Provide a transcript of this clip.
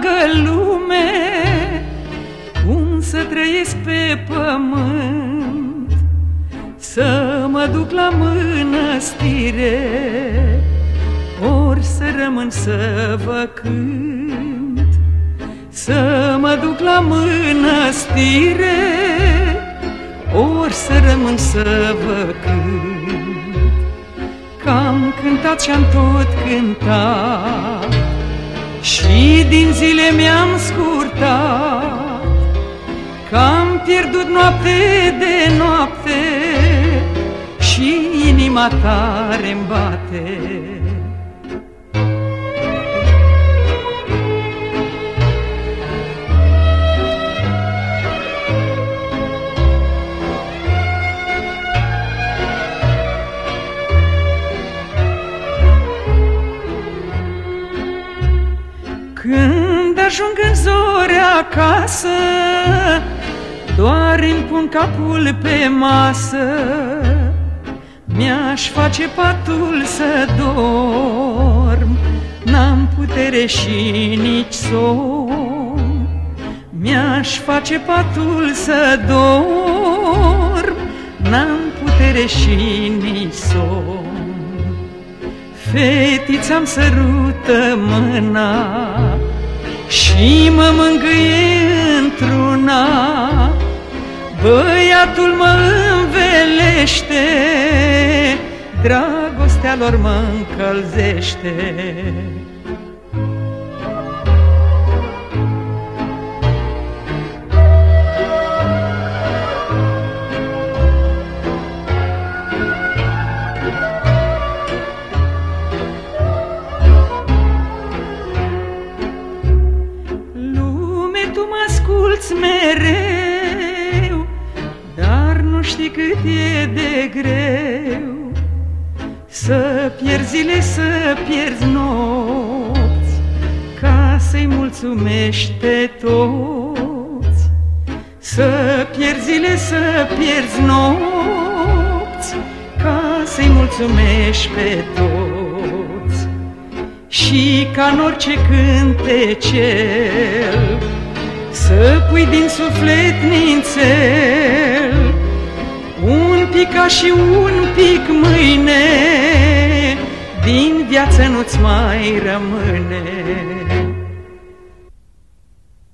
întreagă lume Cum să trăiesc pe pământ? Să mă duc la mănăstire Ori să rămân să vă cânt. Să mă duc la mănăstire Ori să rămân să vă cânt. Că am cântat și-am tot cântat. Și din zile mi-am scurtat Că am pierdut noapte de noapte și inima tare îmi bate. Când ajung în zori acasă, doar îmi pun capul pe masă. Mi-aș face patul să dorm N-am putere și nici somn. Mi-aș face patul să dorm N-am putere și nici somn. Fetița-mi sărută mâna Și mă mângâie într-una Băiatul mă învelește, Dragostea lor mă încălzește. Asculți mereu, știi cât e de greu. Să pierzi zile, să pierzi nopți Ca să-i mulțumești pe toți. Să pierzi zile, să pierzi nopți Ca să-i mulțumești pe toți. Și ca în orice cântecel Să pui din suflet nințel un pic ca și un pic mâine Din viață nu-ți mai rămâne